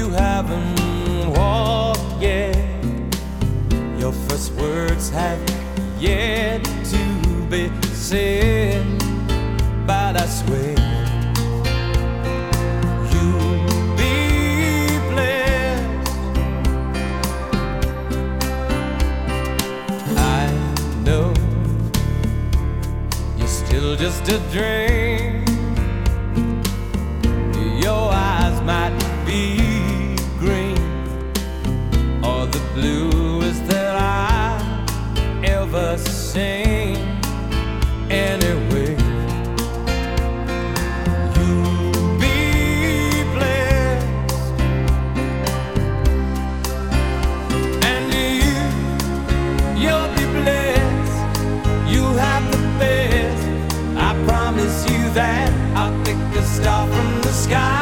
you haven't walked yet. Your first words have yet to be said, but I swear. You'll be blessed. I know you're still Just a dream sky.